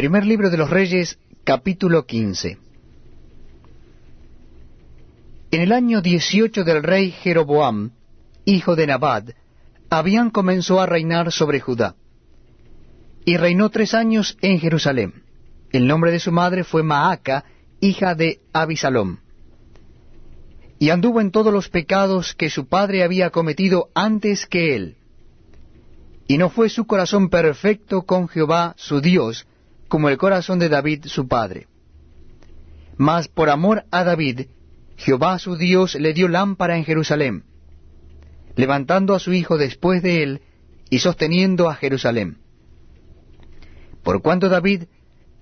Primer libro de los Reyes, capítulo 15. En el año 18 del rey Jeroboam, hijo de Nabad, Abián comenzó a reinar sobre Judá. Y reinó tres años en Jerusalén. El nombre de su madre fue Maaca, hija de Abisalom. Y anduvo en todos los pecados que su padre había cometido antes que él. Y no fue su corazón perfecto con Jehová su Dios, como el corazón de David su padre. Mas por amor a David, Jehová su Dios le dio lámpara en Jerusalén, levantando a su hijo después de él y sosteniendo a Jerusalén. Por cuanto David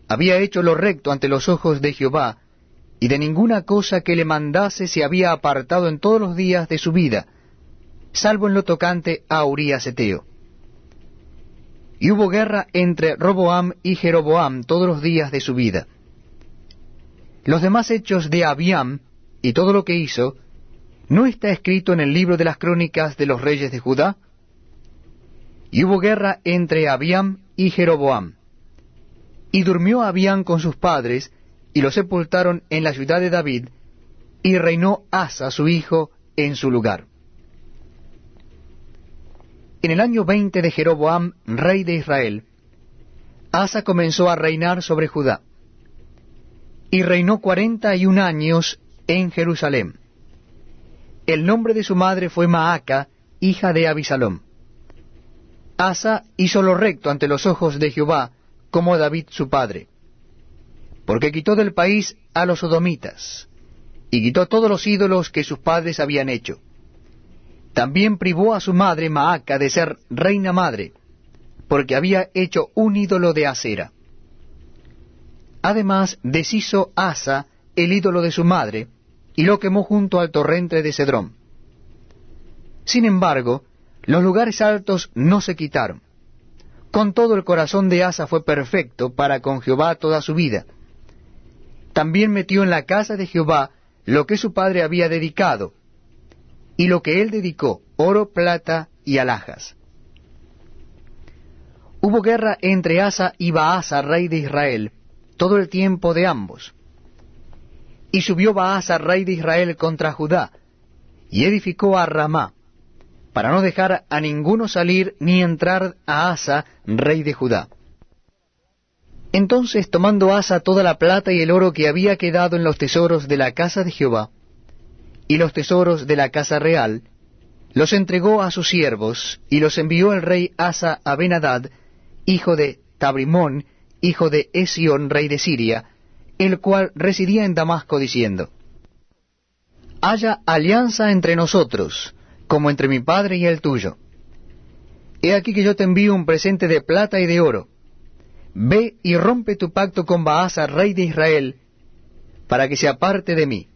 había hecho lo recto ante los ojos de Jehová, y de ninguna cosa que le mandase se había apartado en todos los días de su vida, salvo en lo tocante a Urías. Y hubo guerra entre Roboam y Jeroboam todos los días de su vida. Los demás hechos de Abiam y todo lo que hizo, ¿no está escrito en el libro de las crónicas de los reyes de Judá? Y hubo guerra entre Abiam y Jeroboam. Y durmió Abiam con sus padres, y lo sepultaron en la ciudad de David, y reinó Asa su hijo en su lugar. En el año veinte de Jeroboam, rey de Israel, Asa comenzó a reinar sobre Judá, y reinó cuarenta y un años en Jerusalén. El nombre de su madre fue Maaca, hija de Abisalom. Asa hizo lo recto ante los ojos de Jehová, como David su padre, porque quitó del país a los sodomitas, y quitó todos los ídolos que sus padres habían hecho. También privó a su madre Maaca de ser reina madre, porque había hecho un ídolo de acera. Además deshizo Asa el ídolo de su madre, y lo quemó junto al torrente de Cedrón. Sin embargo, los lugares altos no se quitaron. Con todo el corazón de Asa fue perfecto para con Jehová toda su vida. También metió en la casa de Jehová lo que su padre había dedicado, y lo que él dedicó, oro, plata y alhajas. Hubo guerra entre Asa y Baasa, rey de Israel, todo el tiempo de ambos. Y subió Baasa, rey de Israel, contra Judá, y edificó a Ramá, para no dejar a ninguno salir ni entrar a Asa, rey de Judá. Entonces, tomando Asa toda la plata y el oro que había quedado en los tesoros de la casa de Jehová, y los tesoros de la casa real, los entregó a sus siervos, y los envió el rey Asa a Benadad, hijo de Tabrimón, hijo de Esión, rey de Siria, el cual residía en Damasco, diciendo, Haya alianza entre nosotros, como entre mi padre y el tuyo. He aquí que yo te envío un presente de plata y de oro. Ve y rompe tu pacto con Baasa, rey de Israel, para que se aparte de mí.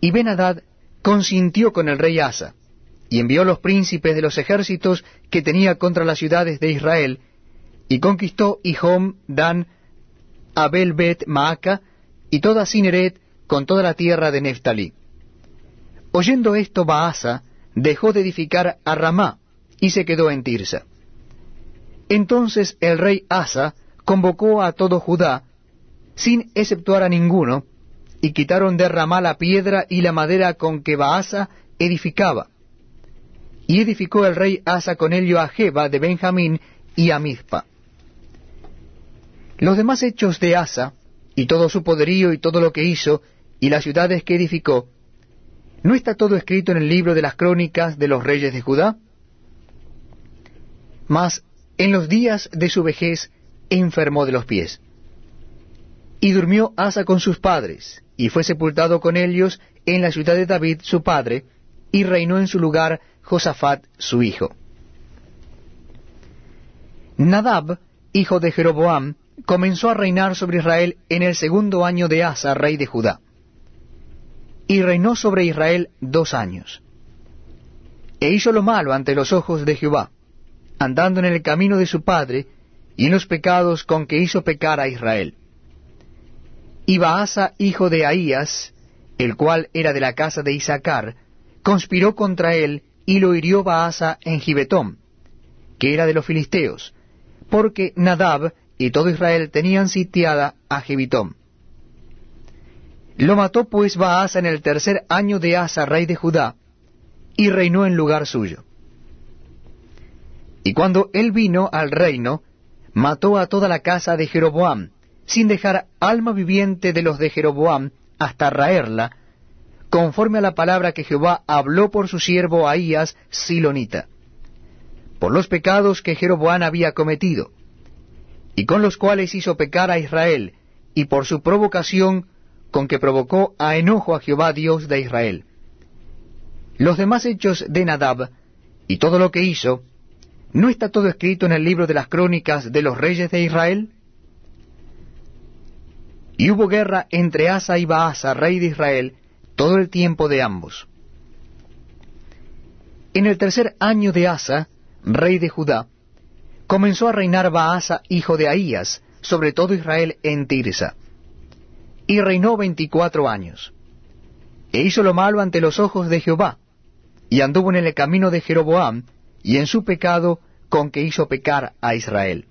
Y Benadad consintió con el rey Asa, y envió los príncipes de los ejércitos que tenía contra las ciudades de Israel, y conquistó Ihom, Dan, Abel Bet Maaca y toda Cineret con toda la tierra de Neftalí. Oyendo esto, Baasa dejó de edificar a Ramá y se quedó en Tirsa. Entonces el rey Asa convocó a todo Judá, sin exceptuar a ninguno, y quitaron de Ramá la piedra y la madera con que Baasa edificaba. Y edificó el rey Asa con ello a Jeba de Benjamín y a Mizpa. Los demás hechos de Asa, y todo su poderío y todo lo que hizo, y las ciudades que edificó, ¿no está todo escrito en el libro de las crónicas de los reyes de Judá? Mas en los días de su vejez enfermó de los pies. Y durmió Asa con sus padres, y fue sepultado con ellos en la ciudad de David su padre, y reinó en su lugar Josafat su hijo. Nadab, hijo de Jeroboam, comenzó a reinar sobre Israel en el segundo año de Asa, rey de Judá. Y reinó sobre Israel dos años. E hizo lo malo ante los ojos de Jehová, andando en el camino de su padre, y en los pecados con que hizo pecar a Israel. Y Baasa, hijo de Ahías, el cual era de la casa de Isaacar, conspiró contra él, y lo hirió Baasa en Gibetón, que era de los filisteos, porque Nadab y todo Israel tenían sitiada a Jebitón. Lo mató pues Baasa en el tercer año de Asa, rey de Judá, y reinó en lugar suyo. Y cuando él vino al reino, mató a toda la casa de Jeroboam, sin dejar alma viviente de los de Jeroboam hasta raerla, conforme a la palabra que Jehová habló por su siervo Ahías Silonita, por los pecados que Jeroboam había cometido, y con los cuales hizo pecar a Israel, y por su provocación con que provocó a enojo a Jehová Dios de Israel. Los demás hechos de Nadab, y todo lo que hizo, ¿no está todo escrito en el libro de las crónicas de los reyes de Israel? Y hubo guerra entre Asa y Baasa, rey de Israel, todo el tiempo de ambos. En el tercer año de Asa, rey de Judá, comenzó a reinar Baasa, hijo de Ahías, sobre todo Israel en Tirsa. Y reinó veinticuatro años. E hizo lo malo ante los ojos de Jehová, y anduvo en el camino de Jeroboam, y en su pecado con que hizo pecar a Israel.